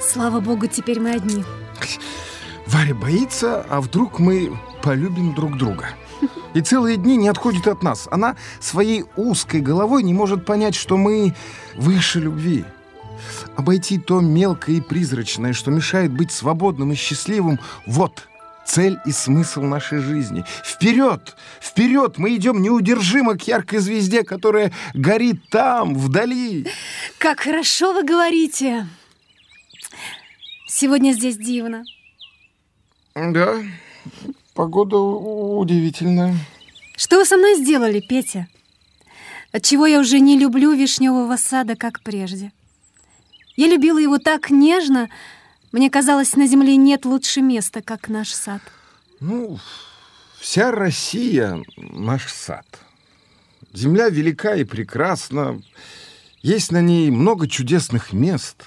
Слава богу, теперь мы одни. Варя боится, а вдруг мы полюбим друг друга. И целые дни не отходит от нас. Она своей узкой головой не может понять, что мы выше любви. Обойти то мелкое и призрачное, что мешает быть свободным и счастливым, вот цель и смысл нашей жизни. Вперед! Вперед! Мы идем неудержимо к яркой звезде, которая горит там, вдали. Как хорошо вы говорите. Сегодня здесь дивно. Да, погода удивительная. Что вы со мной сделали, Петя? Отчего я уже не люблю вишневого сада, как прежде. Я любила его так нежно, мне казалось, на земле нет лучше места, как наш сад. Ну, вся Россия — наш сад. Земля велика и прекрасна. Есть на ней много чудесных мест.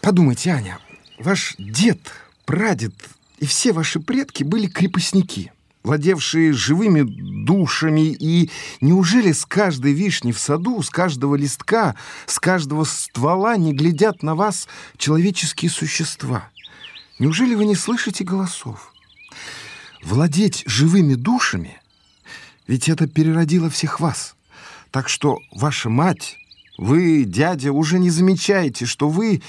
Подумайте, Аня, ваш дед, прадед и все ваши предки были крепостники — владевшие живыми душами, и неужели с каждой вишни в саду, с каждого листка, с каждого ствола не глядят на вас человеческие существа? Неужели вы не слышите голосов? Владеть живыми душами, ведь это переродило всех вас. Так что ваша мать, вы, дядя, уже не замечаете, что вы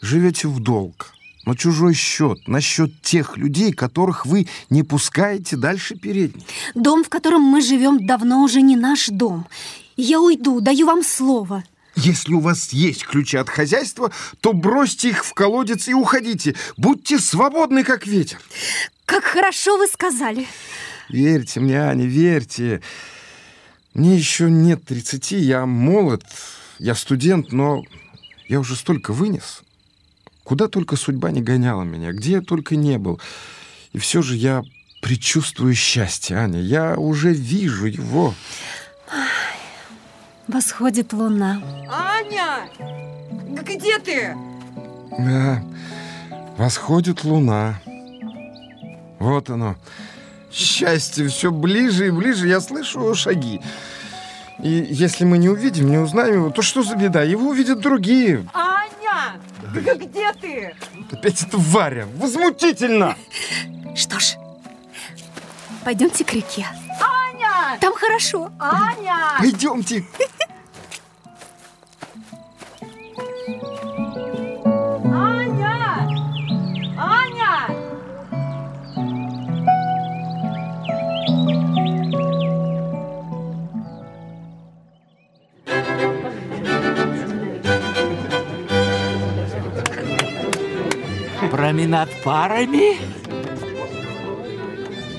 живете в долг на чужой счет, на счет тех людей, которых вы не пускаете дальше передней. Дом, в котором мы живем, давно уже не наш дом. Я уйду, даю вам слово. Если у вас есть ключи от хозяйства, то бросьте их в колодец и уходите. Будьте свободны, как ветер. Как хорошо вы сказали. Верьте мне, Аня, верьте. Мне еще нет 30, я молод, я студент, но я уже столько вынес. Куда только судьба не гоняла меня, где я только не был. И все же я предчувствую счастье, Аня. Я уже вижу его. Восходит луна. Аня! Где ты? Да, восходит луна. Вот оно. Счастье все ближе и ближе. Я слышу шаги. И если мы не увидим, не узнаем его, то что за беда? Его увидят другие. Аня! Да где ты? Опять это Варя. Возмутительно! Что ж, пойдемте к реке. Аня! Там хорошо. Аня! Пойдемте. Променад парами.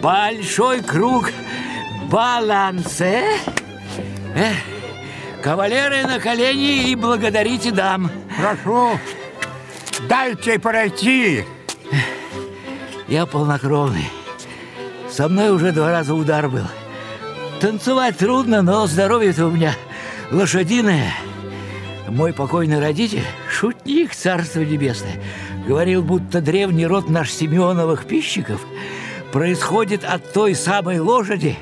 Большой круг балансе. Эх, кавалеры на колени и благодарите дам. Прошу, дайте пройти. Я полнокровный. Со мной уже два раза удар был. Танцевать трудно, но здоровье-то у меня лошадиное. Мой покойный родитель, шутник Царства Небесное, говорил, будто древний род наш Симеоновых пищиков происходит от той самой лошади,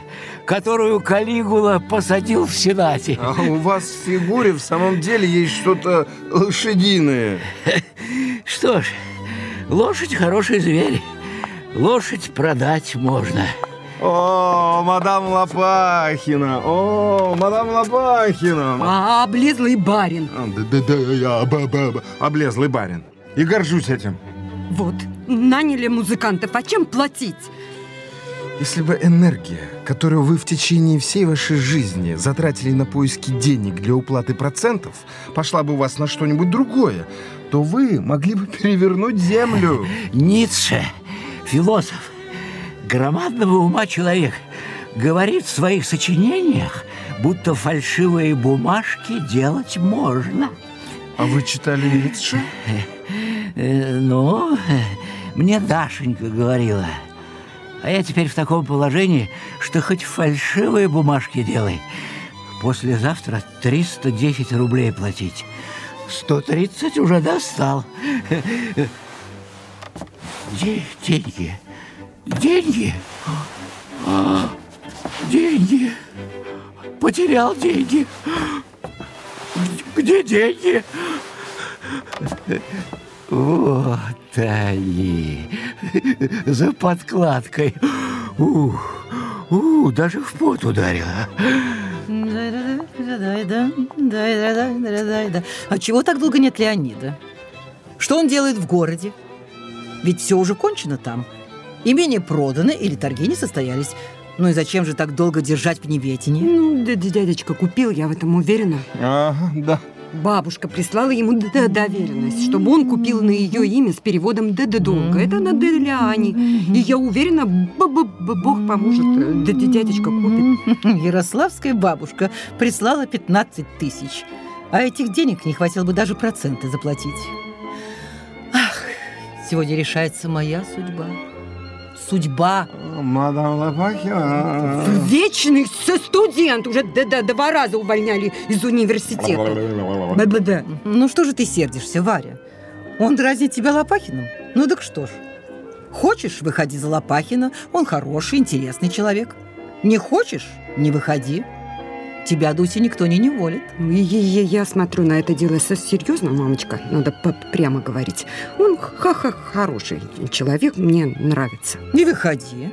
которую Калигула посадил в Сенате. А у вас в фигуре в самом деле есть что-то лошадиное. Что ж, лошадь хороший зверь. Лошадь продать можно. О, мадам Лопахина! О, мадам Лопахина! А, облезлый барин. Да-да-да, я б- б- б- облезлый барин. И горжусь этим. Вот, наняли музыкантов, а чем платить? Если бы энергия, которую вы в течение всей вашей жизни затратили на поиски денег для уплаты процентов, пошла бы у вас на что-нибудь другое, то вы могли бы перевернуть землю. Ницше, философ, громадного ума человек, говорит в своих сочинениях, будто фальшивые бумажки делать можно. А вы читали Ницше? Э, ну, мне Дашенька говорила. А я теперь в таком положении, что хоть фальшивые бумажки делай. Послезавтра 310 рублей платить. 130 уже достал. Де- деньги. Деньги. А, деньги. Потерял деньги. Где деньги? Вот они. За подкладкой. Ух, ух, даже в пот ударило. А чего так долго нет Леонида? Что он делает в городе? Ведь все уже кончено там. Имение продано или торги не состоялись. Ну и зачем же так долго держать в неведении? Ну, дядечка купил, я в этом уверена. Ага, да. Бабушка прислала ему доверенность, чтобы он купил на ее имя с переводом «д» до долга. Это на «д» для Ани. И я уверена, б- б- б- Бог поможет. э, д- д- Дядечка купит. Ярославская бабушка прислала 15 тысяч. А этих денег не хватило бы даже проценты заплатить. Ах, сегодня решается моя судьба. Судьба. Мадам Лопахина. Вечный с- студент. Уже д- д- два раза увольняли из университета. Б-б-б. Ну что же ты сердишься, Варя? Он дразнит тебя Лопахиным? Ну так что ж. Хочешь, выходи за Лопахина. Он хороший, интересный человек. Не хочешь, не выходи. Тебя, Дуся, никто не неволит. Ну, и- и Я смотрю на это дело со- серьезно, мамочка. Надо прямо говорить. Он ха-ха хороший человек, мне нравится. Не выходи.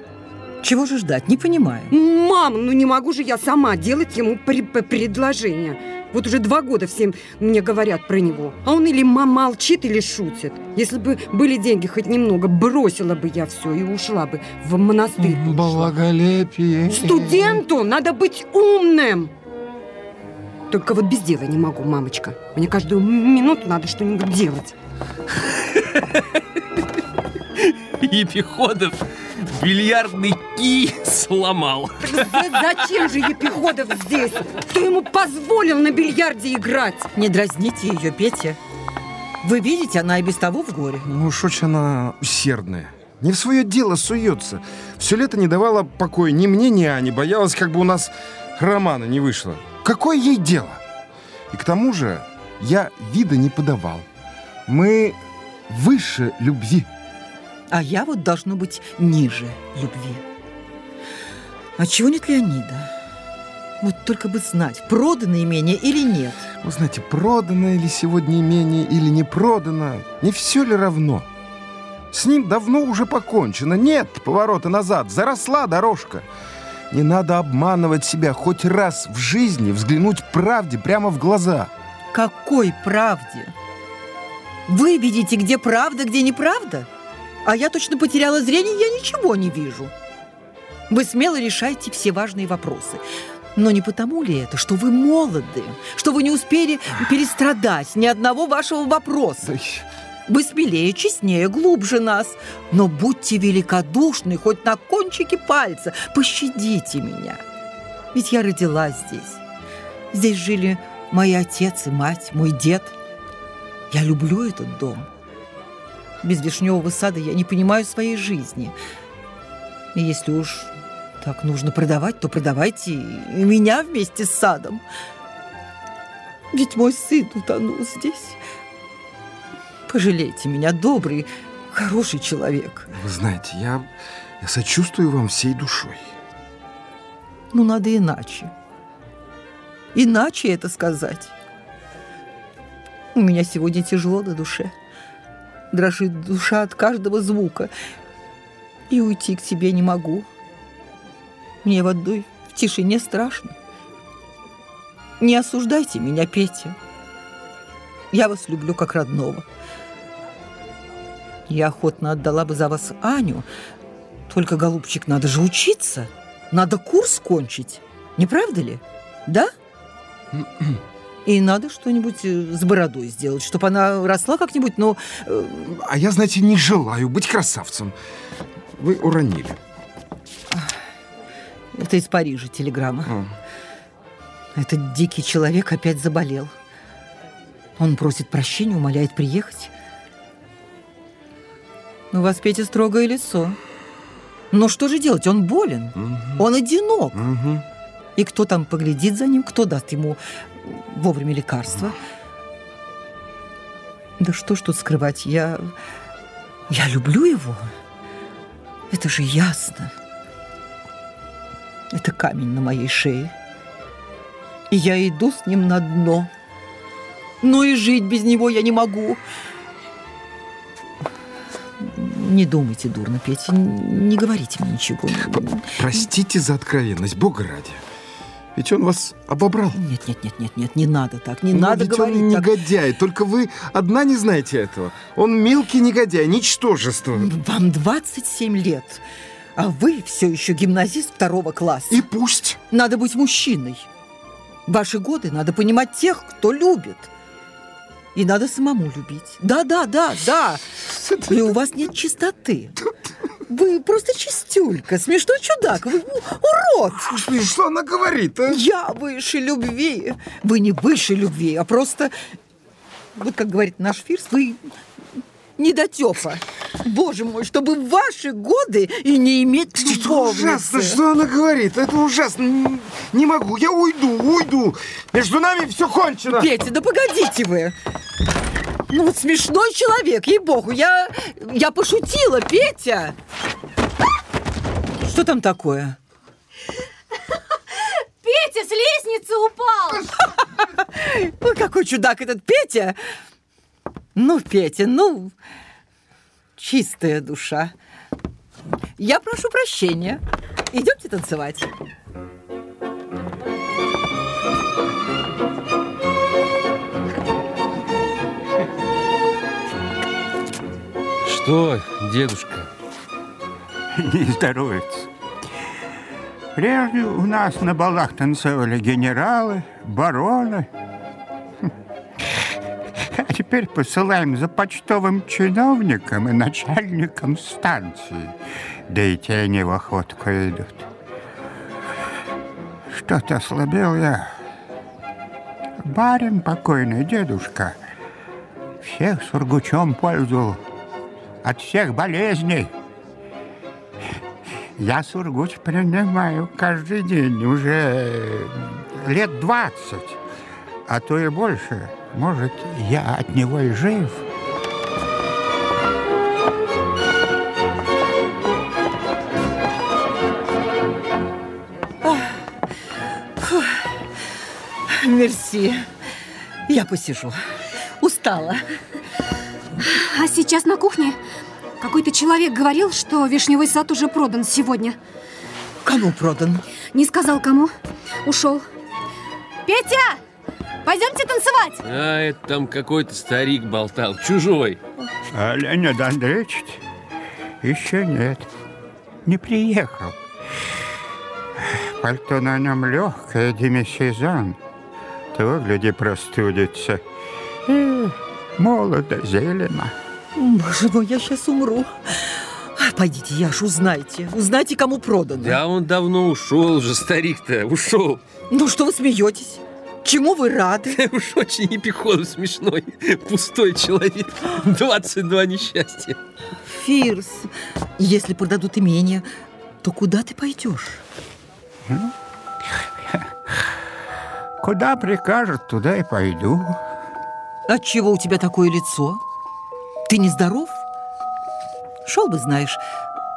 Чего же ждать, не понимаю. Мам, ну не могу же я сама делать ему при- предложение. Вот уже два года всем мне говорят про него. А он или молчит, или шутит. Если бы были деньги хоть немного, бросила бы я все и ушла бы в монастырь. Благолепие. Студенту надо быть умным. Только вот без дела не могу, мамочка. Мне каждую минуту надо что-нибудь делать. Епиходов бильярдный кий сломал. За- Зачем же Епиходов здесь? Кто ему позволил на бильярде играть? Не дразните ее, Петя. Вы видите, она и без того в горе. Ну уж очень она усердная. Не в свое дело суется. Все лето не давала покоя ни мне, ни Ане. Боялась, как бы у нас романа не вышло. Какое ей дело? И к тому же я вида не подавал. Мы выше любви. А я вот должно быть ниже любви. А чего нет Леонида? Вот только бы знать, продано имение или нет. Вы знаете, продано ли сегодня имение или не продано, не все ли равно? С ним давно уже покончено. Нет поворота назад. Заросла дорожка. Не надо обманывать себя. Хоть раз в жизни взглянуть правде прямо в глаза. Какой правде? Вы видите, где правда, где неправда? А я точно потеряла зрение, я ничего не вижу. Вы смело решаете все важные вопросы. Но не потому ли это, что вы молоды, что вы не успели перестрадать ни одного вашего вопроса? Вы смелее, честнее, глубже нас. Но будьте великодушны хоть на кончике пальца. Пощадите меня. Ведь я родилась здесь. Здесь жили мои отец и мать, мой дед. Я люблю этот дом. Без вишневого сада я не понимаю своей жизни. И если уж так нужно продавать, то продавайте и меня вместе с садом. Ведь мой сын утонул здесь. Пожалейте меня, добрый, хороший человек. Вы знаете, я, я сочувствую вам всей душой. Ну, надо иначе. Иначе это сказать. У меня сегодня тяжело на душе. Дрожит душа от каждого звука. И уйти к тебе не могу. Мне в одной в тишине страшно. Не осуждайте меня, Петя. Я вас люблю как родного. Я охотно отдала бы за вас Аню. Только, голубчик, надо же учиться. Надо курс кончить. Не правда ли? Да? И надо что-нибудь э, с бородой сделать, чтобы она росла как-нибудь, но... э, А я, знаете, не желаю быть красавцем. Вы уронили. Это из Парижа телеграмма. А. Этот дикий человек опять заболел. Он просит прощения, умоляет приехать. У вас, Петя, строгое лицо. Но что же делать? Он болен. Он одинок. Мгм. И кто там поглядит за ним, кто даст ему вовремя лекарства? Да что ж тут скрывать, я... Я люблю его. Это же ясно. Это камень на моей шее. И я иду с ним на дно. Но и жить без него я не могу. Не думайте дурно, Петя, не говорите мне ничего. Простите за откровенность, Бога ради. Ведь он вас обобрал. Нет, нет, нет, нет, нет, не надо так, не Ну, надо ведь говорить он так. негодяй, только вы одна не знаете этого. Он мелкий негодяй, ничтожество. Вам 27 лет, а вы все еще гимназист второго класса. И пусть. Надо быть мужчиной. Ваши годы надо понимать тех, кто любит. И надо самому любить. Да, да, да, да. И у вас нет чистоты. Вы просто чистюлька, смешной чудак, вы урод. Господи, что она говорит, а? Я выше любви. Вы не выше любви, а просто, вот как говорит наш Фирс, вы недотепа. Боже мой, чтобы в ваши годы и не иметь Это любовницы. ужасно, что она говорит. Это ужасно. Не могу, я уйду, уйду. Между нами все кончено. Петя, да погодите вы! Ну вот смешной человек, ей-богу, я, я пошутила, Петя! Что там такое? Петя с лестницы упал! Ой, какой чудак этот Петя! Ну, Петя, ну, чистая душа. Я прошу прощения. Идемте танцевать. Что, дедушка? Не здоровится. Прежде у нас на балах танцевали генералы, бароны. А теперь посылаем за почтовым чиновником и начальником станции. Да и те не в охотку идут. Что-то ослабел я. Барин покойный, дедушка, всех сургучом пользовал. От всех болезней. Я сургуч принимаю каждый день, уже лет двадцать, а то и больше. Может, я от него и жив. Мерси. Я посижу. Устала. А сейчас на кухне какой-то человек говорил, что вишневый сад уже продан сегодня. Кому продан? Не сказал кому. Ушел. Петя! Пойдемте танцевать! А, это там какой-то старик болтал, чужой. А Леонид Андреевич еще нет. Не приехал. Пальто на нем легкое, демисезон. То, гляди, простудится. И молодо, зелено. Боже мой, я сейчас умру. А, Пойдите, Яш, узнайте. Узнайте, кому продано. Да он давно ушел уже, старик-то, ушел. Ну что вы смеетесь? Чему вы рады? Уж очень Епиходов смешной, пустой человек. 22 несчастья. Фирс, если продадут имение, то куда ты пойдешь? Куда прикажет, туда и пойду. Отчего у тебя такое лицо? Ты нездоров? Шел бы, знаешь,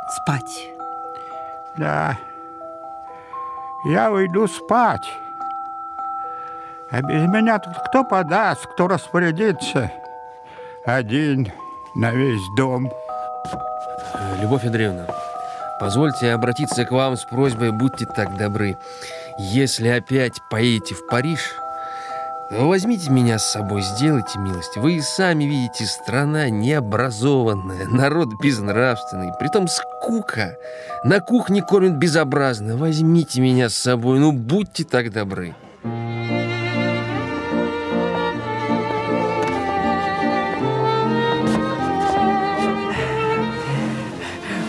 спать. Да, я уйду спать. А без меня тут кто подаст, кто распорядится? Один на весь дом. Любовь Андреевна, позвольте обратиться к вам с просьбой, будьте так добры. Если опять поедете в Париж, возьмите меня с собой, сделайте милость. Вы сами видите, страна необразованная, народ безнравственный, притом скука. На кухне кормят безобразно. Возьмите меня с собой, ну будьте так добры.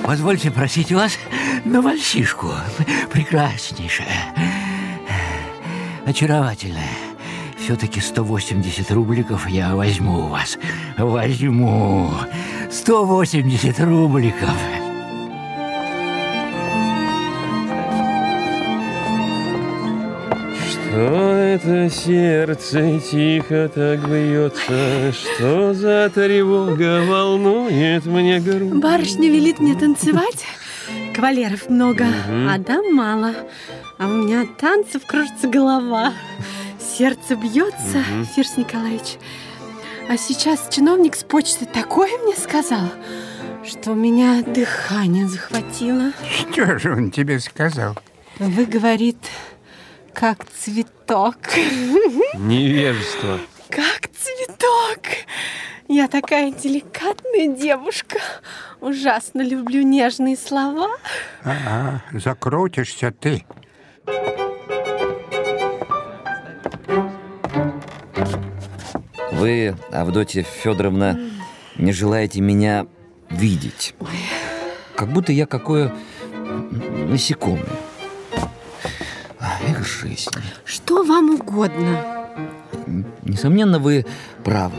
Позвольте просить вас на вальсишку. Прекраснейшая. Очаровательная. Все-таки 180 рубликов я возьму у вас. Возьму. 180 рубликов. Что это сердце тихо так бьется? Что за тревога волнует мне грудь? Барышня велит мне танцевать. Кавалеров много, а дам мало. А у меня от танцев кружится голова. Сердце бьется, Фирс Николаевич. А сейчас чиновник с почты такое мне сказал, что у меня дыхание захватило. Что же он тебе сказал? Вы, говорит, как цветок. Невежество. Как цветок. Я такая деликатная девушка. Ужасно люблю нежные слова. Ага, закрутишься ты. Вы, Авдотья Федоровна, не желаете меня видеть. Как будто я какое насекомое. Эх, жизнь. Что вам угодно? Несомненно, вы правы.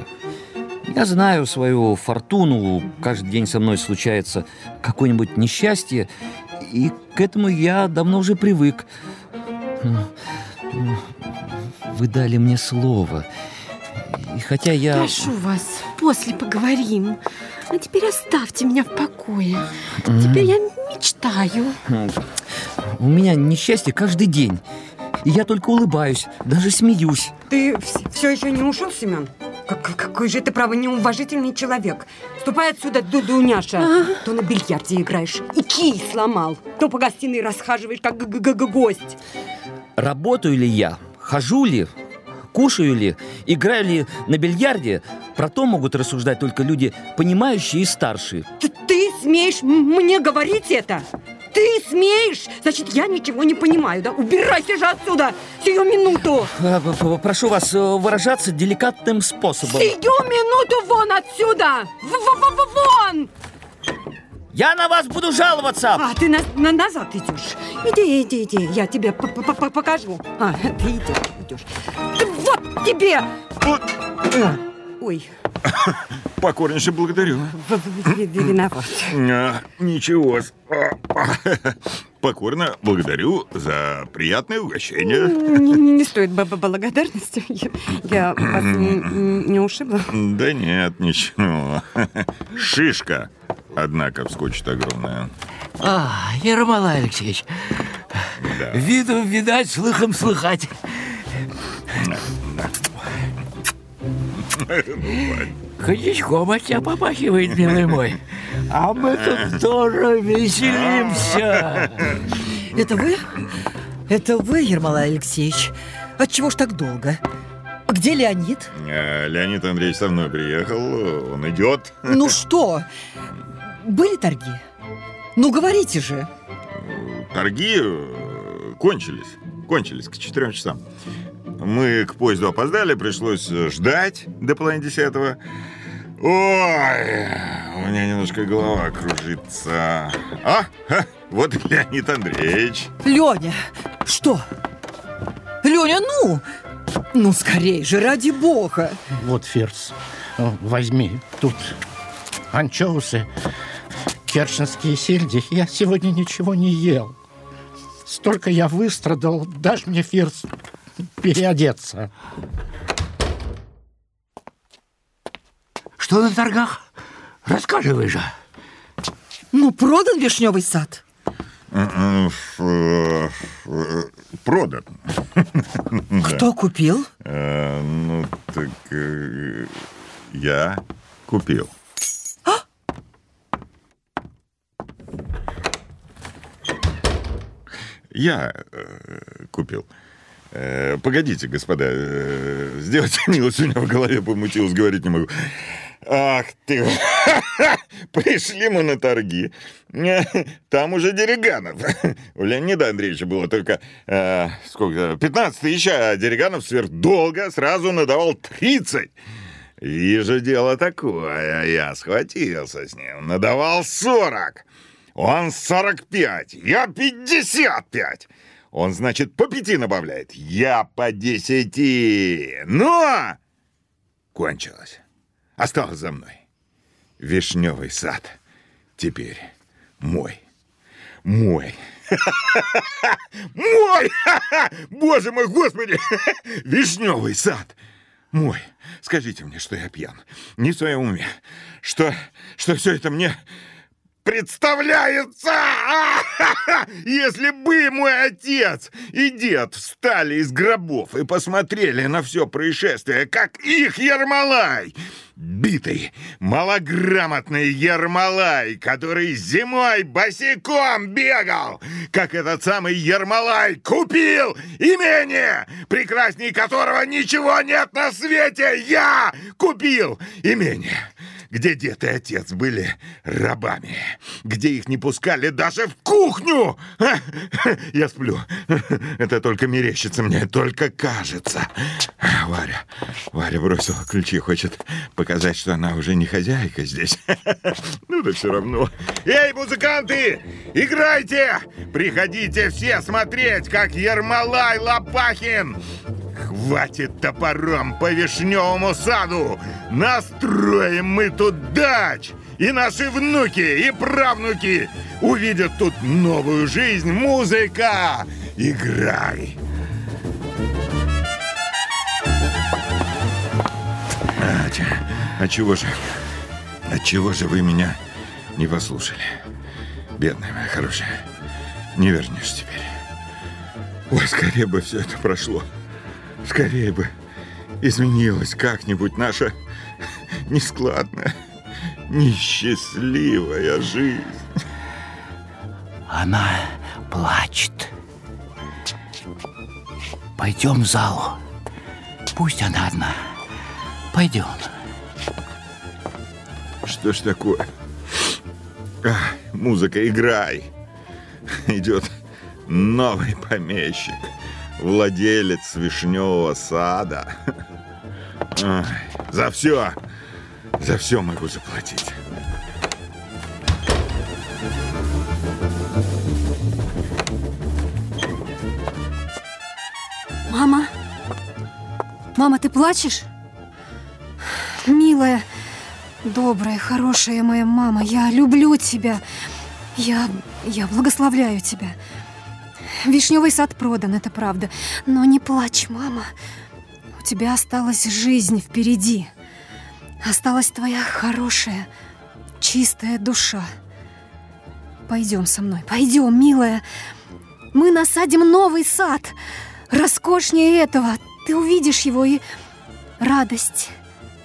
Я знаю свою фортуну. Каждый день со мной случается какое-нибудь несчастье. И к этому я давно уже привык. Вы дали мне слово. И хотя я... Прошу вас, после поговорим. А теперь оставьте меня в покое. Теперь я мечтаю. У меня несчастье каждый день. И я только улыбаюсь, даже смеюсь. Ты все еще не ушел, Семен? Как- как- какой же ты, право, неуважительный человек. Ступай отсюда, Ду Дуняша. То на бильярде играешь и кий сломал, то по гостиной расхаживаешь, как г- г- г- гость. Работаю ли я, хожу ли, кушаю ли, играю ли на бильярде, про то могут рассуждать только люди, понимающие и старшие. Ты, ты смеешь мне говорить это? Ты смеешь? Значит, я ничего не понимаю, да? Убирайся же отсюда! Сию минуту! А, Прошу вас э, выражаться деликатным способом. Сию минуту вон отсюда! В- в- в- вон! Я на вас буду жаловаться! А, ты на, на- назад идешь. Иди, иди, иди, я тебе п- п- п- покажу. А, ты идешь, идешь. Ты вот тебе! Ой, Покорнейше благодарю. виноват. А, ничего. с- а, Покорно благодарю за приятное угощение. Не, не стоит благодарности. Я, я вас не, не ушибла. Да нет, ничего. Шишка, однако, вскочит огромная. А, Ермолай Алексеевич, Да. виду видать, слыхом слыхать. Коньячком от тебя попахивает, милый мой. А мы тут тоже веселимся. Это вы? Это вы, Ермолай Алексеевич? Отчего ж так долго? Где Леонид? А, Леонид Андреевич со мной приехал, он идет. Ну что? Были торги? Ну, говорите же. Торги э, кончились. Кончились к четырем часам. Мы к поезду опоздали, пришлось э, ждать до половины десятого. Ой, у меня немножко голова кружится. А, ха, вот и Леонид Андреевич. Леня, что? Леня, ну! Ну, скорей же, ради бога! Вот, Ферс, о, возьми. Тут анчоусы, керченские сельди. Я сегодня ничего не ел. Столько я выстрадал. Дашь мне, Ферс, переодеться? Что на торгах? Рассказывай же. Ну, продан вишневый сад. Продан. Кто купил? Э, Ну, так э, я купил. Я э, купил. Э, погодите, господа, э, сделайте милость, у меня в голове помутилось, говорить не могу. Ах ты! Пришли мы на торги. Там уже Дериганов. У Леонида Андреевича было только э, сколько, 15 тысяч, а Дериганов сверхдолго сразу надавал 30. Вижу дело такое, я схватился с ним, надавал 40. Он 45, я 55. Он, значит, по пяти набавляет, я по десяти. Но кончилось. Осталось за мной. Вишневый сад теперь мой. Мой. Мой! Боже мой, господи! Вишневый сад! Мой. Скажите мне, что я пьян. Не в своем уме. Что, что все это мне представляется! Если бы мой отец и дед встали из гробов и посмотрели на все происшествие, как их Ермолай, битый, малограмотный Ермолай, который зимой босиком бегал, как этот самый Ермолай купил имение, прекрасней которого ничего нет на свете, я купил имение где дед и отец были рабами, где их не пускали даже в кухню. Я сплю. Это только мерещится мне, только кажется. Варя, Варя бросила ключи, хочет показать, что она уже не хозяйка здесь. Ну да все равно. Эй, музыканты, играйте! Приходите все смотреть, как Ермолай Лопахин Хватит топором по вишневому саду! Настроим мы тут дач! И наши внуки и правнуки увидят тут новую жизнь. Музыка! Играй! А, а чего же? А чего же вы меня не послушали? Бедная моя хорошая, не вернешь теперь. Ой, скорее бы все это прошло. Скорее бы изменилась как-нибудь наша нескладная, несчастливая жизнь. Она плачет. Пойдем в залу. Пусть она одна. Пойдем. Что ж такое? А, музыка, играй. Идет новый помещик владелец вишневого сада. За все, за все могу заплатить. Мама? Мама, ты плачешь? Милая, добрая, хорошая моя мама, я люблю тебя. Я, я благословляю тебя. Вишневый сад продан, это правда. Но не плачь, мама. У тебя осталась жизнь впереди. Осталась твоя хорошая, чистая душа. Пойдем со мной, пойдем, милая. Мы насадим новый сад. Роскошнее этого. Ты увидишь его и радость,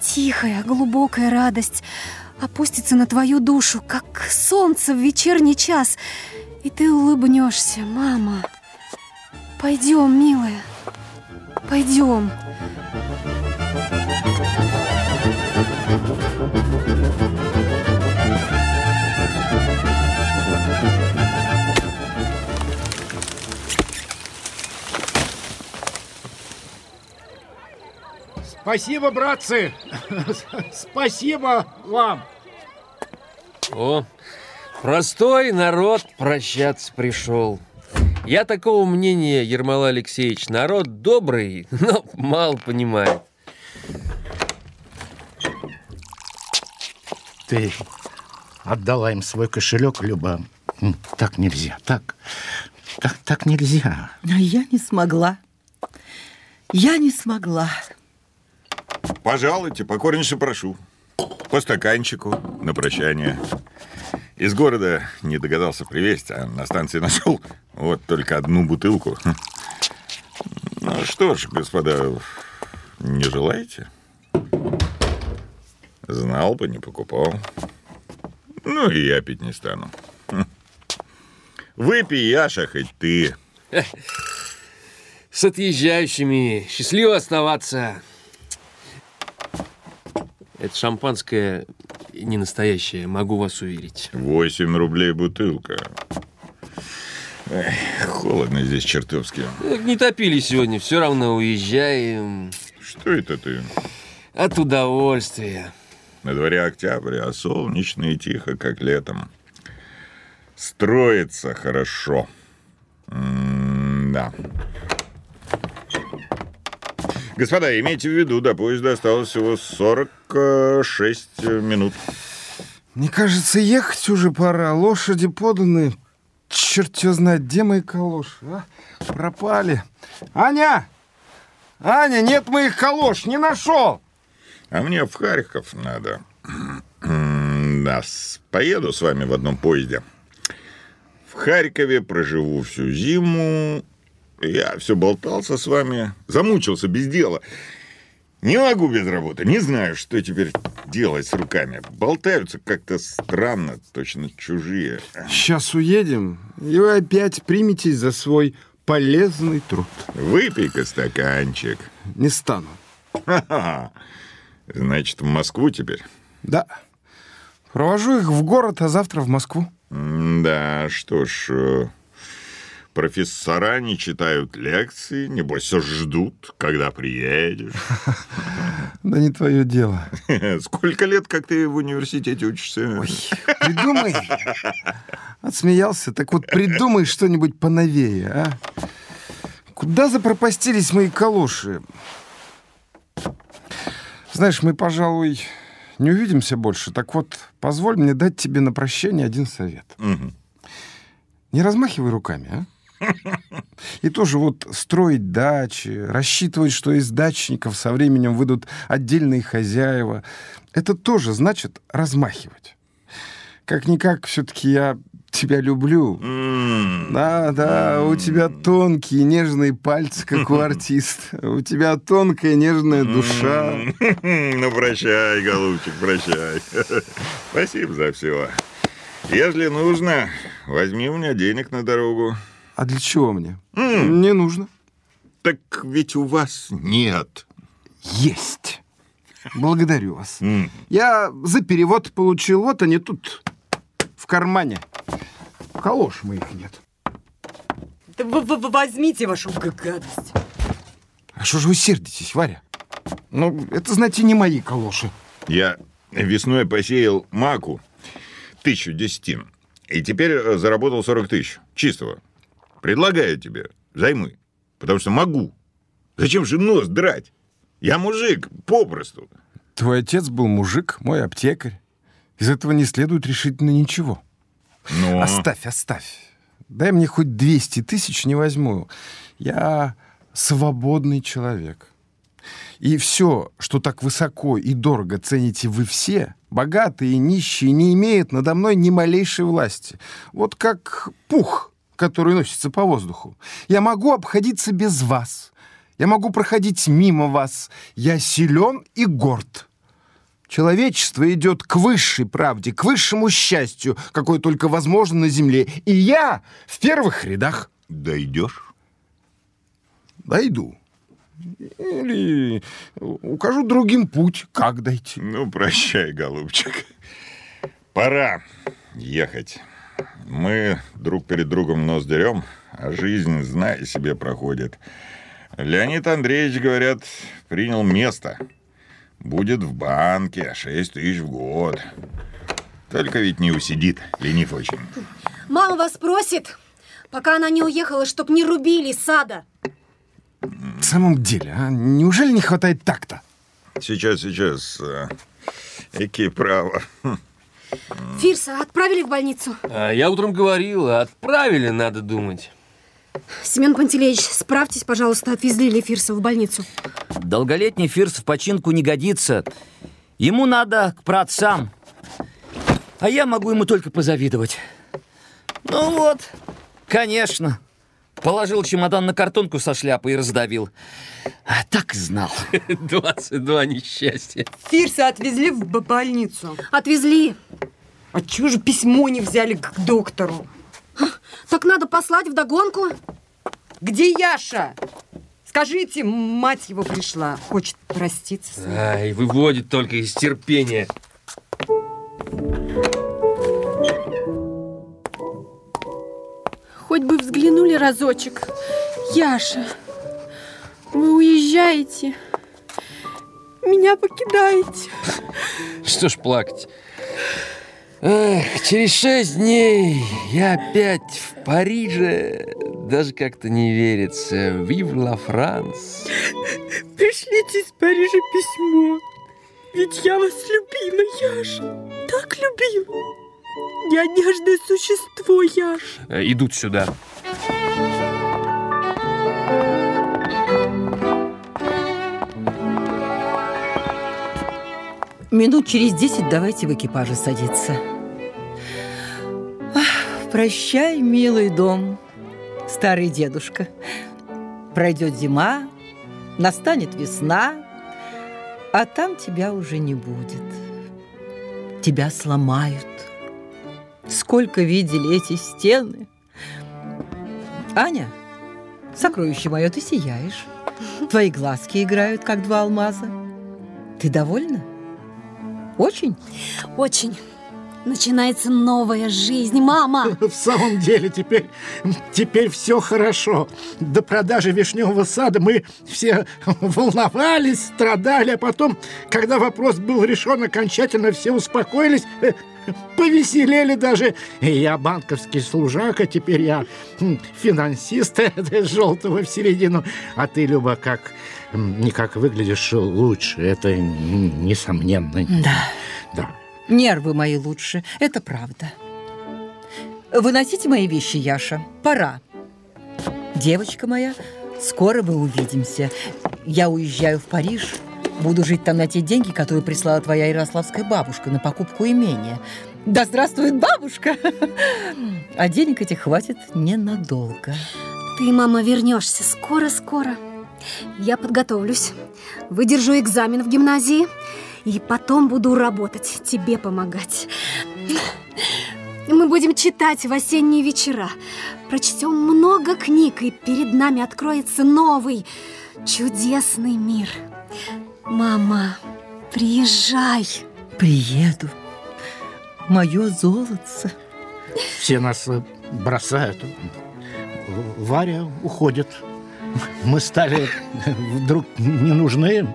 тихая, глубокая радость опустится на твою душу, как солнце в вечерний час — и ты улыбнешься, мама. Пойдем, милая. Пойдем. Спасибо, братцы. Спасибо вам. О, Простой народ прощаться пришел. Я такого мнения, Ермола Алексеевич. Народ добрый, но мало понимает. Ты отдала им свой кошелек, Люба. Так нельзя, так, так, так нельзя. А я не смогла. Я не смогла. Пожалуйте, покорнейше прошу. По стаканчику на прощание. Из города не догадался привезть, а на станции нашел вот только одну бутылку. Ну что ж, господа, не желаете? Знал бы, не покупал. Ну и я пить не стану. Выпей, Яша, хоть ты. С отъезжающими. Счастливо оставаться. Это шампанское не настоящее, могу вас уверить. Восемь рублей бутылка. Эх, холодно здесь чертовски. Не топили сегодня, все равно уезжаем. Что это ты? От удовольствия. На дворе октябрь, а солнечно и тихо, как летом. Строится хорошо. М да. Господа, имейте в виду, до поезда осталось всего 46 минут. Мне кажется, ехать уже пора. Лошади поданы. черт его знает, где мои калоши, а? Пропали. Аня! Аня, нет моих калош, не нашел! А мне в Харьков надо. Да, поеду с вами в одном поезде. В Харькове проживу всю зиму. Я все болтался с вами, замучился без дела. Не могу без работы, не знаю, что теперь делать с руками. Болтаются как-то странно, точно чужие. Сейчас уедем, и вы опять приметесь за свой полезный труд. Выпей-ка стаканчик. Не стану. Ха-ха. Значит, в Москву теперь? Да. Провожу их в город, а завтра в Москву. Да, что ж, э, профессора не читают лекции, небось, ждут, когда приедешь. Да не твое дело. Сколько лет, как ты в университете учишься? Ой, придумай. Отсмеялся. Так вот, придумай что-нибудь поновее, а? Куда запропастились мои калоши? Знаешь, мы, пожалуй, не увидимся больше. Так вот, позволь мне дать тебе на прощание один совет. Мгм. Не размахивай руками, а? И тоже вот строить дачи, рассчитывать, что из дачников со временем выйдут отдельные хозяева, это тоже значит размахивать. Как-никак, все-таки я тебя люблю. Да, да, у тебя тонкие нежные пальцы, как у артиста. У тебя тонкая нежная душа. м. Ну, прощай, голубчик, прощай. Спасибо за все. Если нужно, возьми у меня денег на дорогу. А для чего мне? М, Не нужно. Так ведь у вас нет. Есть. Благодарю вас. М, Я за перевод получил, вот они тут, в кармане. Калош моих нет. Да вы- вы- вы возьмите вашу гадость. А что же вы сердитесь, Варя? Ну, это, знаете, не мои калоши. Я весной посеял маку тысячу десятин. И теперь э, заработал 40 тысяч. Чистого. Предлагаю тебе займы. Потому что могу. Зачем же нос драть? Я мужик, попросту. Твой отец был мужик, мой аптекарь. Из этого не следует решительно ничего. Но... Оставь, оставь. Дай мне хоть 200 тысяч, не возьму. Я свободный человек. И все, что так высоко и дорого цените вы все, богатые и нищие, не имеют надо мной ни малейшей власти. Вот как пух, который носится по воздуху. Я могу обходиться без вас. Я могу проходить мимо вас. Я силен и горд. Человечество идет к высшей правде, к высшему счастью, какое только возможно на земле. И я в первых рядах Дойдешь? дойду. Или укажу другим путь, как дойти. Ну, прощай, голубчик. Пора ехать. Мы друг перед другом нос дерем, а жизнь, знай себе, проходит. Леонид Андреевич, говорят, принял место. Будет в банке, 6 тысяч в год. Только ведь не усидит, ленив очень. Мама вас просит, пока она не уехала, чтоб не рубили сада. В самом деле, а? неужели не хватает такта? Сейчас, сейчас. э, Эки право. Фирса отправили в больницу? А я утром говорил, отправили, надо думать. Семен Пантелеич, справьтесь, пожалуйста, отвезли ли Фирса в больницу. Долголетний Фирс в починку не годится. Ему надо к праотцам. А я могу ему только позавидовать. Ну вот, конечно. Положил чемодан на картонку со шляпой и раздавил. А, так и знал. 22 несчастья. Фирса отвезли в больницу. Отвезли. А чего же письмо не взяли к доктору? Так надо послать вдогонку. Где Яша? Скажите, мать его пришла. Хочет проститься с ним. Ай, выводит только из терпения. Хоть бы взглянули разочек. Яша, вы уезжаете. Меня покидаете. Что ж плакать? Эх, через шесть дней я опять в Париже. Даже как-то не верится. Вив ла Франс. Пришлите из Парижа письмо. Ведь я вас любила, Яша. Так любила. Я нежное существо, Яш. Э, Идут сюда. Минут через десять давайте в экипаже садиться. Ах, прощай, милый дом, старый дедушка. Пройдет зима, настанет весна, а там тебя уже не будет. Тебя сломают. Сколько видели эти стены. Аня, сокровище мое, ты сияешь. Твои глазки играют, как два алмаза. Ты довольна? Очень? Очень. Начинается новая жизнь, мама! В самом деле теперь, теперь все хорошо. До продажи вишневого сада мы все волновались, страдали, а потом, когда вопрос был решен окончательно, все успокоились, э, повеселели даже. Я банковский служака, теперь я финансист желтого в середину. А ты, Люба, как м, никак выглядишь лучше, это несомненно. Да. Да. Нервы мои лучше, это правда. Выносите мои вещи, Яша. Пора. Девочка моя, скоро мы увидимся. Я уезжаю в Париж. Буду жить там на те деньги, которые прислала твоя ярославская бабушка на покупку имения. Да здравствует бабушка! А денег этих хватит ненадолго. Ты, мама, вернешься скоро-скоро. Я подготовлюсь, выдержу экзамен в гимназии и потом буду работать, тебе помогать. Мы будем читать в осенние вечера, прочтем много книг, и перед нами откроется новый, чудесный мир. Мама, приезжай. Приеду. Мое золотце. Все нас э, бросают. Варя уходит. Мы стали вдруг не нужны.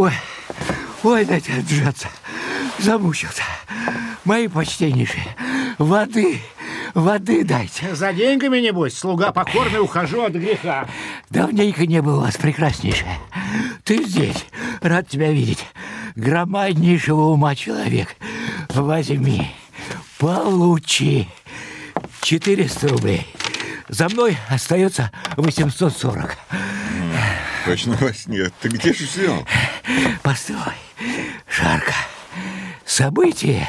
Ой, ой, дайте отжаться. Замучился. Мои почтеннейшие, воды, воды дайте. За деньгами, небось, слуга покорный, ухожу от греха. Давненько не был у вас, прекраснейшая. Ты здесь, рад тебя видеть. Громаднейшего ума человек. Возьми, получи. 400 рублей. За мной остается 840. Точно во сне. Ты где же взял? Постой, жарко. Событие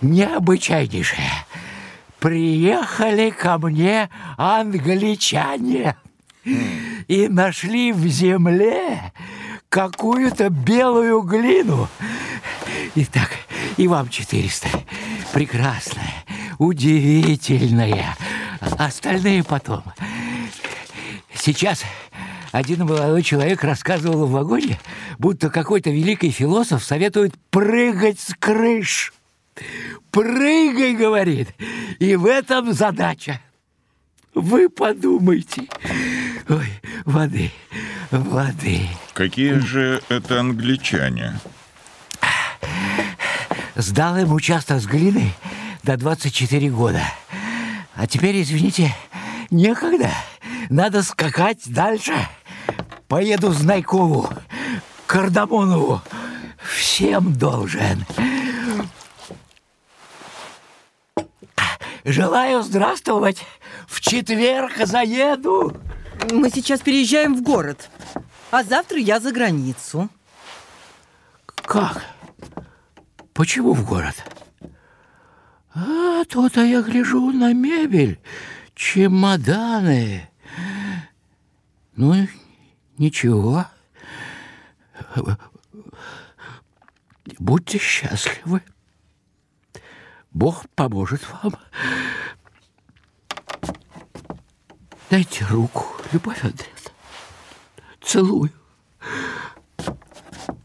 необычайнейшее. Приехали ко мне англичане и нашли в земле какую-то белую глину. Итак, и вам 400. Прекрасная, удивительная. Остальные потом. Сейчас один молодой человек рассказывал в вагоне, будто какой-то великий философ советует прыгать с крыш. Прыгай, говорит, и в этом задача. Вы подумайте. Ой, воды, воды. Какие же это англичане? Сдал им участок с глиной до 24 года. А теперь, извините, некогда. Надо скакать дальше. Поеду Знайкову, Кардамонову. Всем должен. Желаю здравствовать. В четверг заеду. Мы сейчас переезжаем в город, а завтра я за границу. Как? Почему в город? А, то-то я гляжу на мебель, чемоданы. Ну, ничего. Будьте счастливы. Бог поможет вам. Дайте руку, Любовь Андреевна. Целую.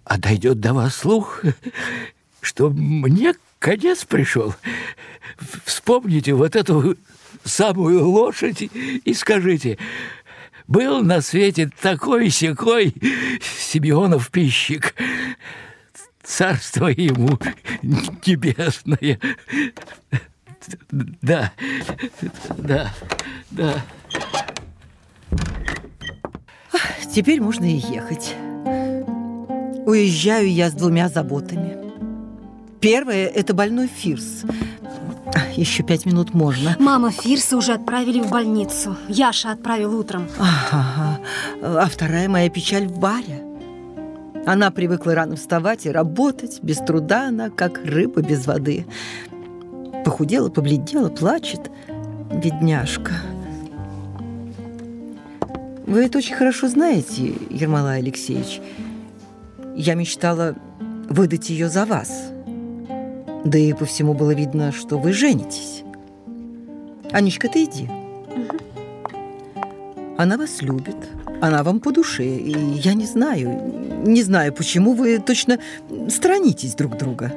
А дойдет до вас слух, что мне конец пришел. Вспомните вот эту самую лошадь и скажите, был на свете такой секой Симеонов пищик. Царство ему небесное. Да, да, да. Теперь можно и ехать. Уезжаю я с двумя заботами. Первое – это больной Фирс. Еще пять минут можно. Мама Фирса уже отправили в больницу. Яша отправил утром. Ага. А вторая моя печаль Варя. Она привыкла рано вставать и работать. Без труда она, как рыба без воды. Похудела, побледнела, плачет. Бедняжка. Вы это очень хорошо знаете, Ермолай Алексеевич. Я мечтала выдать ее за вас. Да и по всему было видно, что вы женитесь. Анечка, ты иди. Она вас любит. Она вам по душе. И я не знаю, не знаю, почему вы точно странитесь друг друга.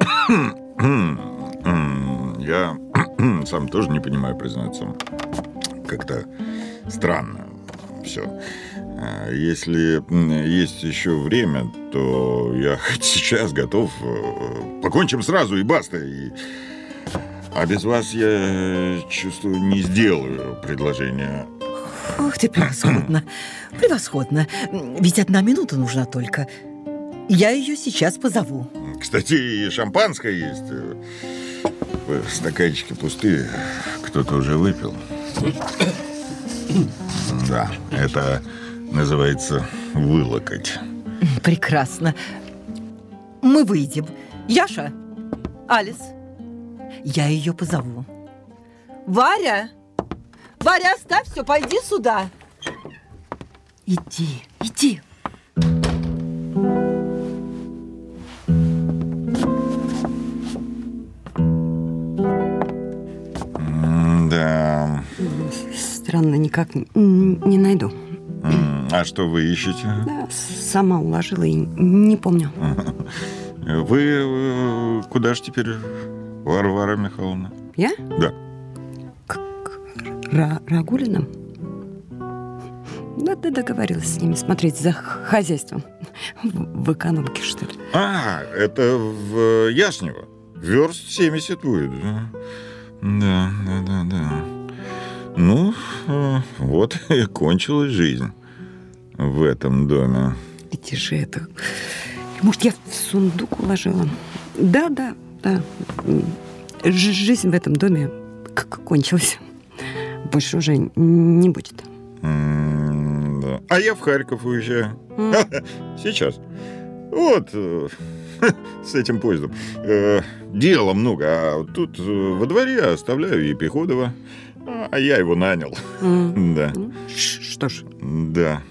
Я сам тоже не понимаю, признаться. Как-то странно все. Если есть еще время, то я хоть сейчас готов. э, Покончим сразу и баста. И... А без вас я, чувствую, не сделаю предложение. Ох ты, превосходно. Превосходно. Ведь одна минута нужна только. Я ее сейчас позову. Кстати, и шампанское есть. Э, Стаканчики пустые. Кто-то уже выпил. Да, это называется вылокоть. Прекрасно. Мы выйдем. Яша, Алис, я ее позову. Варя! Варя, оставь все, пойди сюда. Иди, иди. Да. Странно, никак не найду. А что вы ищете? Да, сама уложила и не помню. Вы э, куда же теперь, Варвара Михайловна? Я? Да. Ра Рагулиным? Да ты договорилась с ними смотреть за хозяйством. В, в экономке, что ли? А, это в Яшнево. Верст 70 будет. да. Да, да, да, да. Ну, вот и кончилась жизнь в этом доме. Иди же это... Может, я в сундук уложила? Да, да, да. Жи- Жизнь в этом доме к- к- кончилась. Больше уже не будет. Да. А я в Харьков уезжаю. Сейчас. Вот э, с этим поездом. Э, Дела много, а тут э, во дворе оставляю Епиходова. А я его нанял. Да. Ну, Что ж, Да.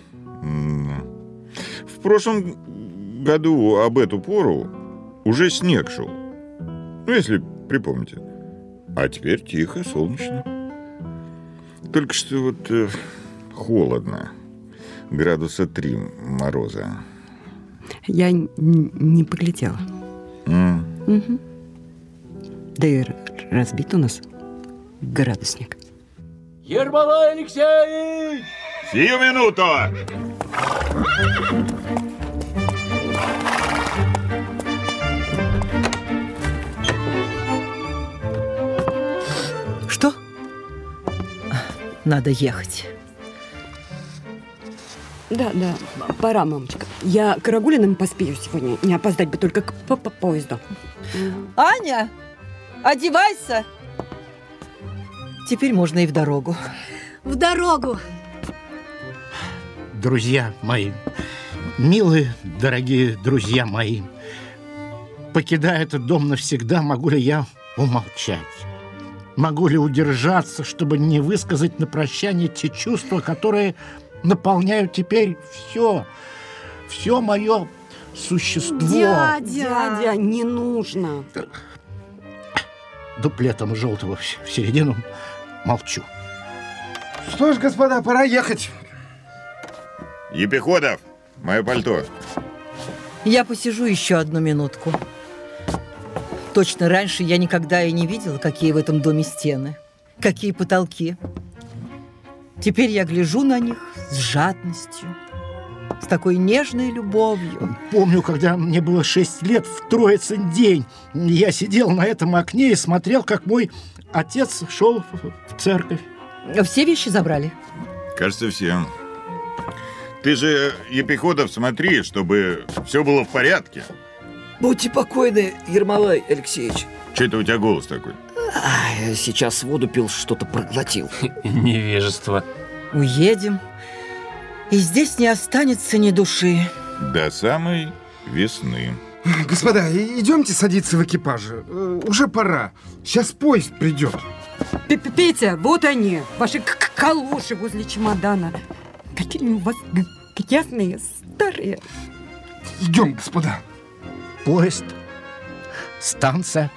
В прошлом году об эту пору уже снег шел. Ну, если припомните. А теперь тихо, солнечно. Только что вот э, холодно. Градуса три мороза. я не поглядела. М, Мгм. Да и разбит у нас градусник. Ермолай Алексеевич! Сию минуту! Что? Надо ехать. Да, да, пора, мамочка. Я к Рагулиным поспею сегодня. Не опоздать бы только к по- по- поезду. Аня, одевайся. Теперь можно и в дорогу. В дорогу! Друзья мои, милые, дорогие друзья мои, покидая этот дом навсегда, могу ли я умолчать? Могу ли удержаться, чтобы не высказать на прощание те чувства, которые наполняют теперь все, все мое существо? Дядя! Дядя, не нужно. Дуплетом желтого в середину молчу. Что ж, господа, пора ехать. Епиходов, мое пальто. Я посижу еще одну минутку. Точно, раньше я никогда и не видела, какие в этом доме стены, какие потолки. Теперь я гляжу на них с жадностью, с такой нежной любовью. Помню, когда мне было шесть лет, в Троицын день, я сидел на этом окне и смотрел, как мой отец шел в церковь. Все вещи забрали? Кажется, все. Ты же, Епиходов, смотри, чтобы все было в порядке. Будьте покойны, Ермолай Алексеевич. Че это у тебя голос такой? Ай, сейчас воду пил, что-то проглотил. Невежество. Уедем, и здесь не останется ни души. До самой весны. Господа, и- идемте садиться в экипаже. Э, Уже пора. Сейчас поезд придет. П- П- Петя, вот они, ваши к- к- калоши возле чемодана. Какие они у вас грязные, старые. Идем, господа. Поезд, станция,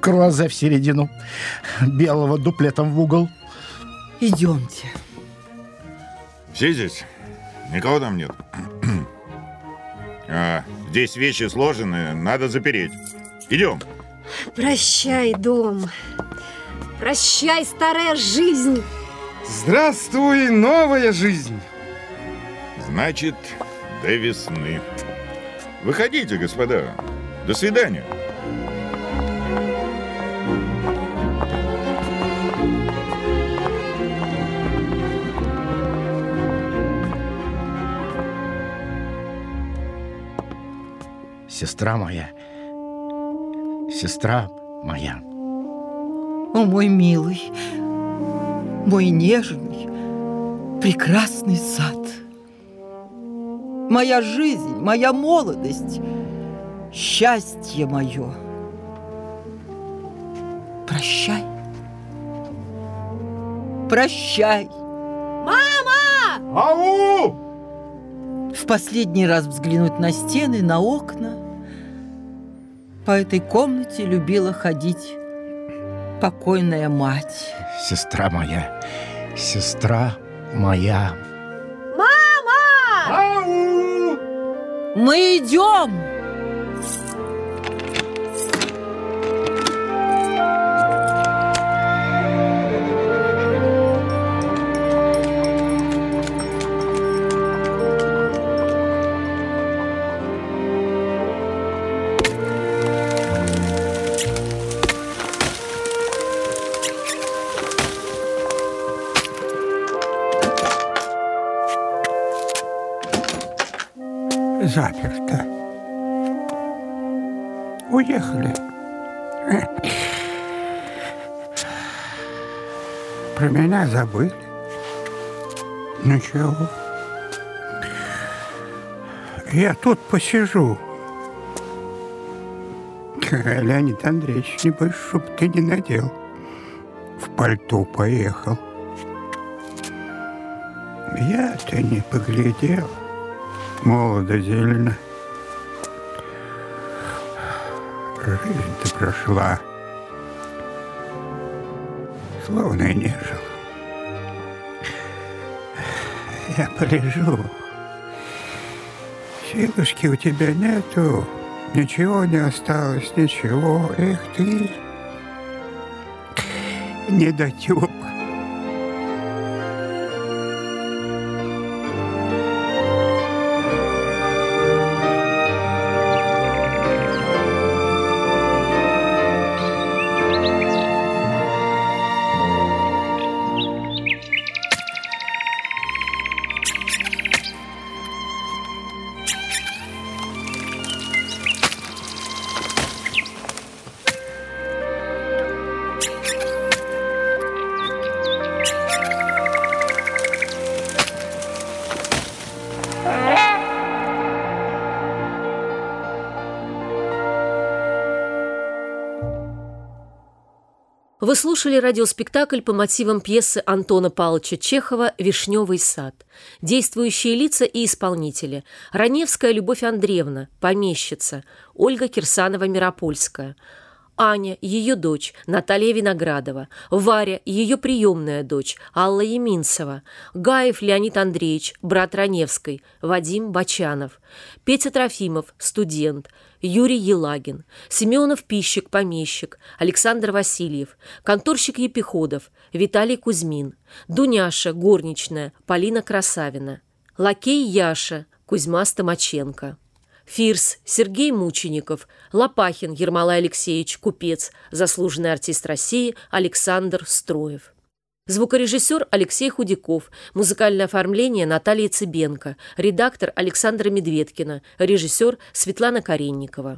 круазе в середину, белого дуплетом в угол. Идемте. Все здесь? Никого там нет? А, здесь вещи сложены, надо запереть. Идем. Прощай, дом. Прощай, старая жизнь. Здравствуй, новая жизнь. Значит, до весны. Выходите, господа. До свидания. Сестра моя, сестра моя. О, мой милый, мой нежный, прекрасный сад. Моя жизнь, моя молодость, счастье мое. Прощай. Прощай. Ау! В последний раз взглянуть на стены, на окна. По этой комнате любила ходить покойная мать. Сестра моя, сестра моя. Ау! Мы идем! Заперто. Про меня забыли. Ничего. Я тут посижу. Леонид Андреевич, небось, чтоб ты не надел. В пальто поехал. Я-то не поглядел. Молодо зелено. Жизнь-то прошла. Словно и не жил. Я полежу. Силушки у тебя нету. Ничего не осталось, ничего. Эх ты. Недотёп. Вы слушали радиоспектакль по мотивам пьесы Антона Павловича Чехова «Вишневый сад». Действующие лица и исполнители. Раневская Любовь Андреевна, помещица. Ольга Кирсанова-Миропольская. Аня, ее дочь, Наталья Виноградова. Варя, ее приемная дочь, Алла Еминцева. Гаев Леонид Андреевич, брат Раневской. Вадим Бачанов. Петя Трофимов, студент. Юрий Елагин, Семенов Пищик, помещик, Александр Васильев, конторщик Епиходов, Виталий Кузьмин, Дуняша, горничная, Полина Красавина, лакей Яша, Кузьма Стомаченко. Фирс Сергей Мучеников, Лопахин Ермолай Алексеевич, купец, заслуженный артист России Александр Строев. Звукорежиссер Алексей Худяков, музыкальное оформление Наталья Цыбенко, редактор Александра Медведкина, режиссер Светлана Каренникова.